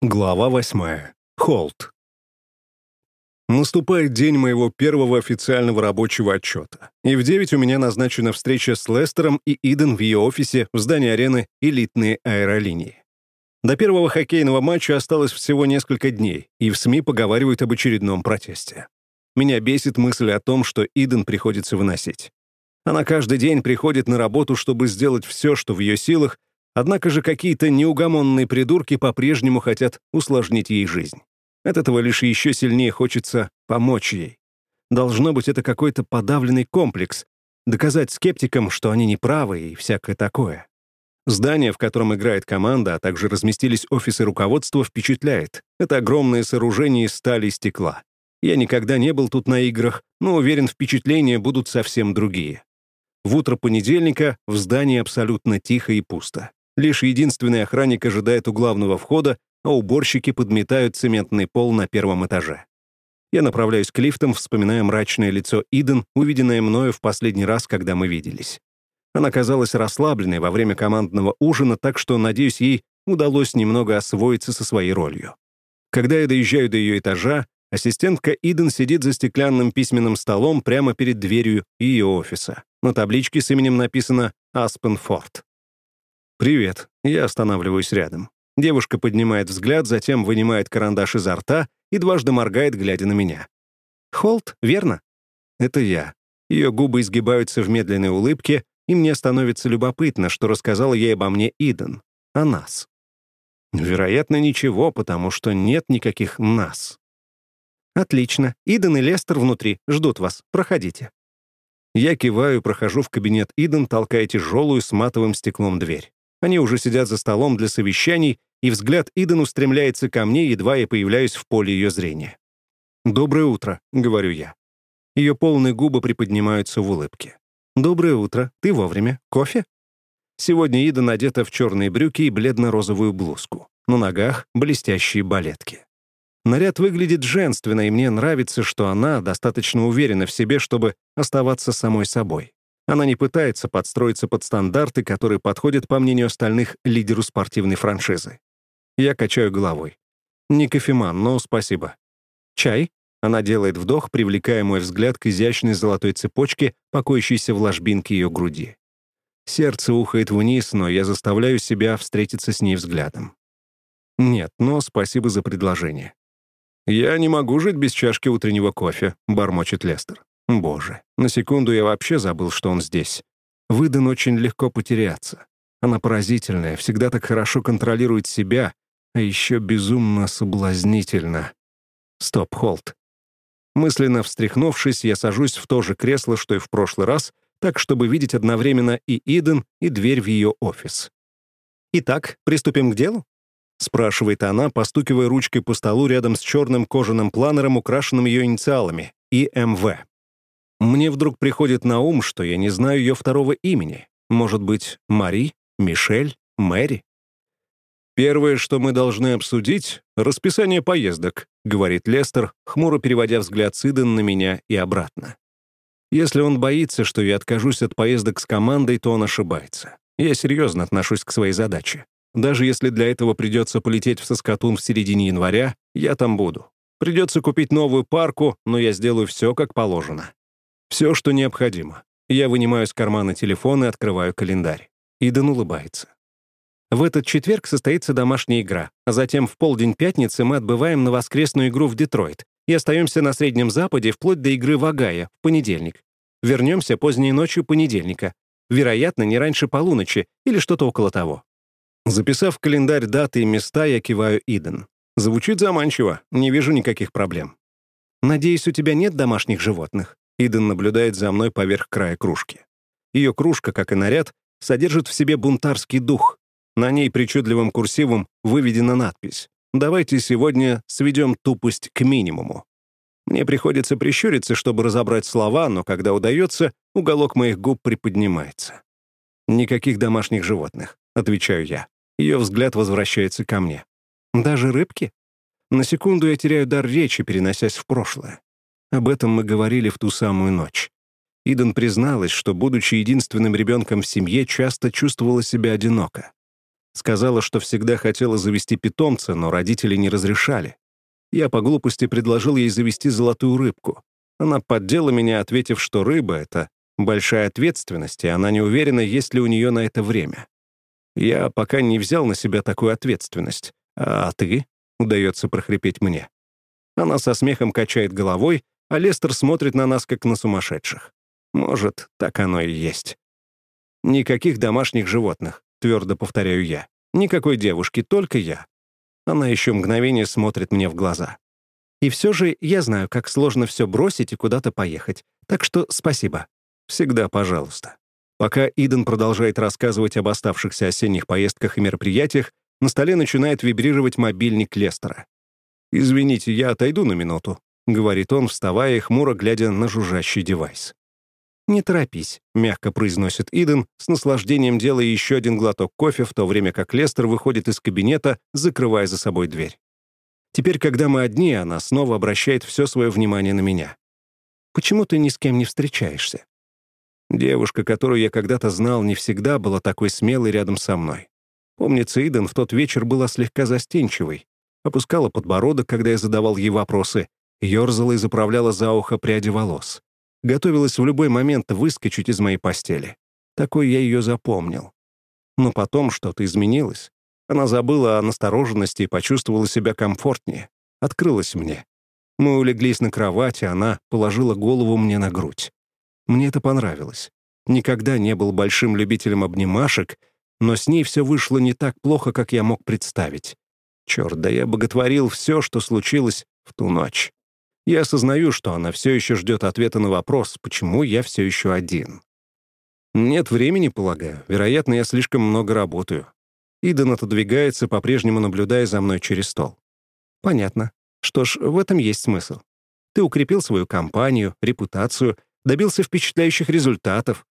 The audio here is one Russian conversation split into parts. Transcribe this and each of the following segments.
Глава восьмая. Холт. Наступает день моего первого официального рабочего отчета. И в 9 у меня назначена встреча с Лестером и Иден в ее офисе в здании арены «Элитные аэролинии». До первого хоккейного матча осталось всего несколько дней, и в СМИ поговаривают об очередном протесте. Меня бесит мысль о том, что Иден приходится выносить. Она каждый день приходит на работу, чтобы сделать все, что в ее силах, Однако же какие-то неугомонные придурки по-прежнему хотят усложнить ей жизнь. От этого лишь еще сильнее хочется помочь ей. Должно быть, это какой-то подавленный комплекс, доказать скептикам, что они неправы и всякое такое. Здание, в котором играет команда, а также разместились офисы руководства, впечатляет. Это огромное сооружение из стали и стекла. Я никогда не был тут на играх, но уверен, впечатления будут совсем другие. В утро понедельника в здании абсолютно тихо и пусто. Лишь единственный охранник ожидает у главного входа, а уборщики подметают цементный пол на первом этаже. Я направляюсь к лифтам, вспоминая мрачное лицо Иден, увиденное мною в последний раз, когда мы виделись. Она казалась расслабленной во время командного ужина, так что, надеюсь, ей удалось немного освоиться со своей ролью. Когда я доезжаю до ее этажа, ассистентка Иден сидит за стеклянным письменным столом прямо перед дверью ее офиса. На табличке с именем написано «Аспенфорд». «Привет». Я останавливаюсь рядом. Девушка поднимает взгляд, затем вынимает карандаш изо рта и дважды моргает, глядя на меня. «Холт, верно?» «Это я». Ее губы изгибаются в медленной улыбке, и мне становится любопытно, что рассказала ей обо мне Иден. О нас. Вероятно, ничего, потому что нет никаких «нас». «Отлично. Иден и Лестер внутри. Ждут вас. Проходите». Я киваю, прохожу в кабинет Иден, толкая тяжелую с матовым стеклом дверь. Они уже сидят за столом для совещаний, и взгляд Иден устремляется ко мне, едва я появляюсь в поле ее зрения. «Доброе утро», — говорю я. Ее полные губы приподнимаются в улыбке. «Доброе утро. Ты вовремя. Кофе?» Сегодня Ида надета в черные брюки и бледно-розовую блузку. На ногах — блестящие балетки. Наряд выглядит женственно, и мне нравится, что она достаточно уверена в себе, чтобы оставаться самой собой. Она не пытается подстроиться под стандарты, которые подходят, по мнению остальных, лидеру спортивной франшизы. Я качаю головой. Не кофеман, но спасибо. Чай? Она делает вдох, привлекая мой взгляд к изящной золотой цепочке, покоящейся в ложбинке ее груди. Сердце ухает вниз, но я заставляю себя встретиться с ней взглядом. Нет, но спасибо за предложение. «Я не могу жить без чашки утреннего кофе», — бормочет Лестер. Боже, на секунду я вообще забыл, что он здесь. Выдан очень легко потеряться. Она поразительная, всегда так хорошо контролирует себя, а еще безумно соблазнительна. Стоп, Холт. Мысленно встряхнувшись, я сажусь в то же кресло, что и в прошлый раз, так, чтобы видеть одновременно и Иден, и дверь в ее офис. «Итак, приступим к делу?» — спрашивает она, постукивая ручкой по столу рядом с черным кожаным планером, украшенным ее инициалами — ИМВ. Мне вдруг приходит на ум, что я не знаю ее второго имени. Может быть, Мари, Мишель, Мэри? «Первое, что мы должны обсудить — расписание поездок», — говорит Лестер, хмуро переводя взгляд Сиден на меня и обратно. Если он боится, что я откажусь от поездок с командой, то он ошибается. Я серьезно отношусь к своей задаче. Даже если для этого придется полететь в Соскатун в середине января, я там буду. Придется купить новую парку, но я сделаю все как положено. Все, что необходимо. Я вынимаю из кармана телефон и открываю календарь. Иден улыбается. В этот четверг состоится домашняя игра, а затем в полдень пятницы мы отбываем на воскресную игру в Детройт и остаемся на Среднем Западе вплоть до игры в Огайо в понедельник. Вернемся поздней ночью понедельника. Вероятно, не раньше полуночи или что-то около того. Записав в календарь даты и места, я киваю Иден. Звучит заманчиво, не вижу никаких проблем. «Надеюсь, у тебя нет домашних животных?» Иден наблюдает за мной поверх края кружки. Ее кружка, как и наряд, содержит в себе бунтарский дух. На ней причудливым курсивом выведена надпись «Давайте сегодня сведем тупость к минимуму». Мне приходится прищуриться, чтобы разобрать слова, но когда удается, уголок моих губ приподнимается. «Никаких домашних животных», — отвечаю я. Ее взгляд возвращается ко мне. «Даже рыбки?» На секунду я теряю дар речи, переносясь в прошлое. Об этом мы говорили в ту самую ночь. Иден призналась, что, будучи единственным ребенком в семье, часто чувствовала себя одиноко. Сказала, что всегда хотела завести питомца, но родители не разрешали. Я по глупости предложил ей завести золотую рыбку. Она поддела меня, ответив, что рыба — это большая ответственность, и она не уверена, есть ли у нее на это время. Я пока не взял на себя такую ответственность. А ты? — удается прохрипеть мне. Она со смехом качает головой, а Лестер смотрит на нас, как на сумасшедших. Может, так оно и есть. «Никаких домашних животных», — твердо повторяю я. «Никакой девушки, только я». Она еще мгновение смотрит мне в глаза. «И все же я знаю, как сложно все бросить и куда-то поехать. Так что спасибо. Всегда пожалуйста». Пока Иден продолжает рассказывать об оставшихся осенних поездках и мероприятиях, на столе начинает вибрировать мобильник Лестера. «Извините, я отойду на минуту», — говорит он, вставая и хмуро глядя на жужжащий девайс. «Не торопись», — мягко произносит Иден, с наслаждением делая еще один глоток кофе, в то время как Лестер выходит из кабинета, закрывая за собой дверь. Теперь, когда мы одни, она снова обращает все свое внимание на меня. «Почему ты ни с кем не встречаешься?» Девушка, которую я когда-то знал, не всегда была такой смелой рядом со мной. Помнится, Иден в тот вечер была слегка застенчивой, опускала подбородок, когда я задавал ей вопросы, ерзала и заправляла за ухо пряди волос. Готовилась в любой момент выскочить из моей постели. Такой я ее запомнил. Но потом что-то изменилось. Она забыла о настороженности и почувствовала себя комфортнее. Открылась мне. Мы улеглись на кровати, она положила голову мне на грудь. Мне это понравилось. Никогда не был большим любителем обнимашек, но с ней все вышло не так плохо, как я мог представить. Черт, да я боготворил все, что случилось в ту ночь. Я осознаю, что она все еще ждет ответа на вопрос, почему я все еще один. Нет времени, полагаю. Вероятно, я слишком много работаю. Иден отодвигается, по-прежнему наблюдая за мной через стол. Понятно. Что ж, в этом есть смысл. Ты укрепил свою компанию, репутацию, добился впечатляющих результатов.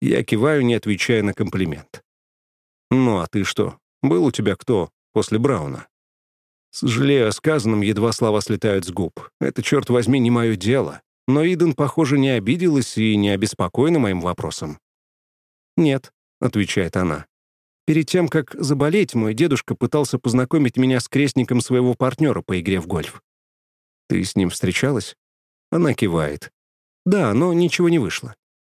Я киваю, не отвечая на комплимент. «Ну, а ты что? Был у тебя кто после Брауна?» Сожалею о сказанном, едва слова слетают с губ. Это, черт возьми, не мое дело. Но Иден, похоже, не обиделась и не обеспокоена моим вопросом. «Нет», — отвечает она. «Перед тем, как заболеть, мой дедушка пытался познакомить меня с крестником своего партнера по игре в гольф». «Ты с ним встречалась?» Она кивает. «Да, но ничего не вышло».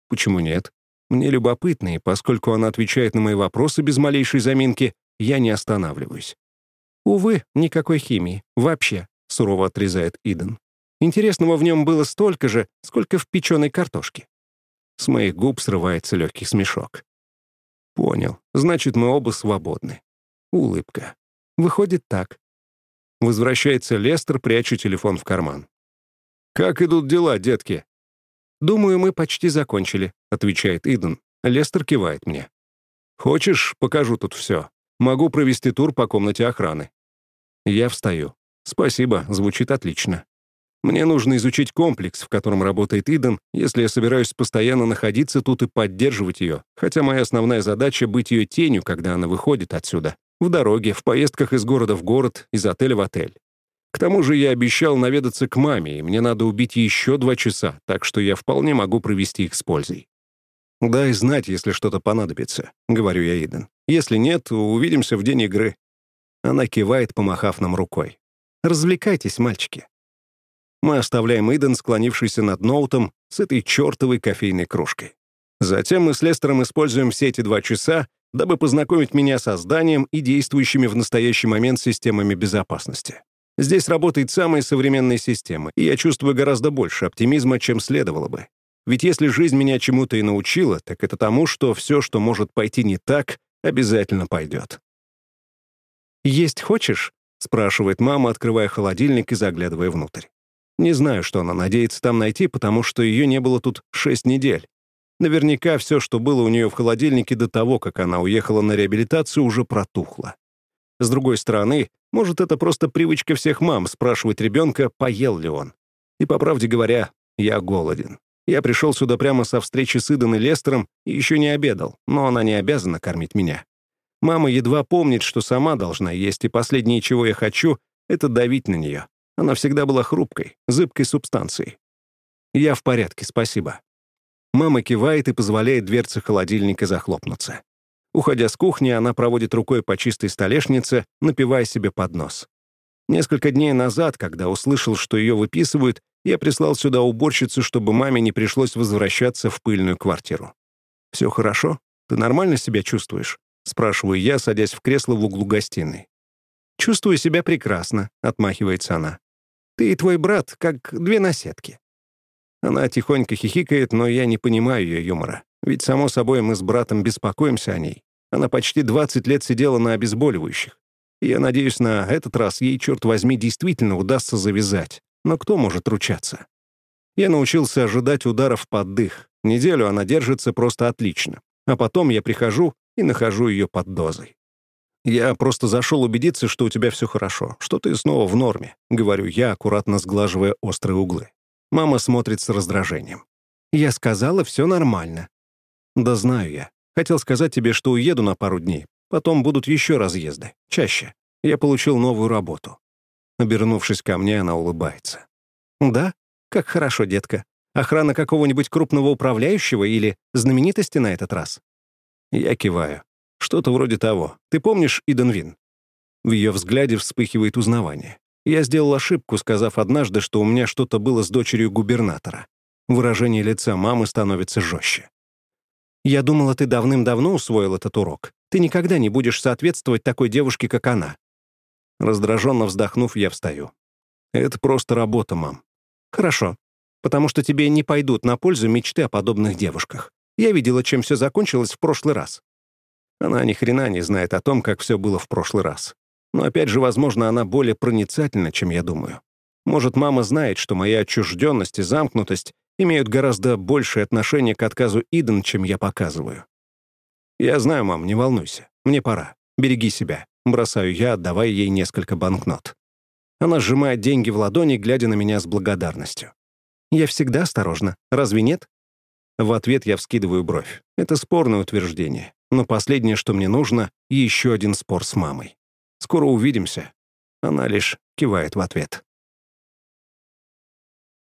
«Почему нет?» Мне любопытно, и поскольку она отвечает на мои вопросы без малейшей заминки, я не останавливаюсь. «Увы, никакой химии. Вообще», — сурово отрезает Иден. «Интересного в нем было столько же, сколько в печеной картошке». С моих губ срывается легкий смешок. «Понял. Значит, мы оба свободны». Улыбка. Выходит так. Возвращается Лестер, пряча телефон в карман. «Как идут дела, детки?» «Думаю, мы почти закончили», — отвечает Иден. Лестер кивает мне. «Хочешь, покажу тут все? Могу провести тур по комнате охраны». Я встаю. «Спасибо, звучит отлично. Мне нужно изучить комплекс, в котором работает Иден, если я собираюсь постоянно находиться тут и поддерживать ее, хотя моя основная задача — быть ее тенью, когда она выходит отсюда. В дороге, в поездках из города в город, из отеля в отель. К тому же я обещал наведаться к маме, и мне надо убить еще два часа, так что я вполне могу провести их с пользой. «Дай знать, если что-то понадобится», — говорю я Иден. «Если нет, увидимся в день игры». Она кивает, помахав нам рукой. «Развлекайтесь, мальчики». Мы оставляем Иден, склонившийся над ноутом, с этой чертовой кофейной кружкой. Затем мы с Лестером используем все эти два часа, дабы познакомить меня со зданием и действующими в настоящий момент системами безопасности. Здесь работает самая современная система, и я чувствую гораздо больше оптимизма, чем следовало бы. Ведь если жизнь меня чему-то и научила, так это тому, что все, что может пойти не так, обязательно пойдет. «Есть хочешь?» — спрашивает мама, открывая холодильник и заглядывая внутрь. Не знаю, что она надеется там найти, потому что ее не было тут шесть недель. Наверняка все, что было у нее в холодильнике до того, как она уехала на реабилитацию, уже протухло. С другой стороны, может, это просто привычка всех мам спрашивать ребенка, поел ли он. И, по правде говоря, я голоден. Я пришел сюда прямо со встречи с Идом и Лестером и еще не обедал, но она не обязана кормить меня. Мама едва помнит, что сама должна есть, и последнее, чего я хочу, — это давить на нее. Она всегда была хрупкой, зыбкой субстанцией. Я в порядке, спасибо. Мама кивает и позволяет дверце холодильника захлопнуться. Уходя с кухни, она проводит рукой по чистой столешнице, напивая себе под нос. Несколько дней назад, когда услышал, что ее выписывают, я прислал сюда уборщицу, чтобы маме не пришлось возвращаться в пыльную квартиру. «Все хорошо? Ты нормально себя чувствуешь?» — спрашиваю я, садясь в кресло в углу гостиной. «Чувствую себя прекрасно», — отмахивается она. «Ты и твой брат как две наседки». Она тихонько хихикает, но я не понимаю ее юмора. Ведь, само собой, мы с братом беспокоимся о ней. Она почти 20 лет сидела на обезболивающих. Я надеюсь, на этот раз ей, черт возьми, действительно удастся завязать. Но кто может ручаться? Я научился ожидать ударов под дых. Неделю она держится просто отлично. А потом я прихожу и нахожу ее под дозой. «Я просто зашел убедиться, что у тебя все хорошо, что ты снова в норме», — говорю я, аккуратно сглаживая острые углы. Мама смотрит с раздражением. «Я сказала, все нормально». «Да знаю я. Хотел сказать тебе, что уеду на пару дней. Потом будут еще разъезды. Чаще. Я получил новую работу». Обернувшись ко мне, она улыбается. «Да? Как хорошо, детка. Охрана какого-нибудь крупного управляющего или знаменитости на этот раз?» Я киваю. Что-то вроде того. Ты помнишь Иден Вин? В ее взгляде вспыхивает узнавание. Я сделал ошибку, сказав однажды, что у меня что-то было с дочерью губернатора. Выражение лица мамы становится жестче. «Я думала, ты давным-давно усвоил этот урок. Ты никогда не будешь соответствовать такой девушке, как она». Раздраженно вздохнув, я встаю. «Это просто работа, мам». «Хорошо. Потому что тебе не пойдут на пользу мечты о подобных девушках. Я видела, чем все закончилось в прошлый раз. Она ни хрена не знает о том, как все было в прошлый раз. Но опять же, возможно, она более проницательна, чем я думаю. Может, мама знает, что моя отчужденность и замкнутость имеют гораздо большее отношение к отказу Иден, чем я показываю. «Я знаю, мам, не волнуйся. Мне пора. Береги себя». Бросаю я, отдавая ей несколько банкнот. Она сжимает деньги в ладони, глядя на меня с благодарностью. «Я всегда осторожна. Разве нет?» В ответ я вскидываю бровь. Это спорное утверждение. Но последнее, что мне нужно, — еще один спор с мамой. Скоро увидимся. Она лишь кивает в ответ.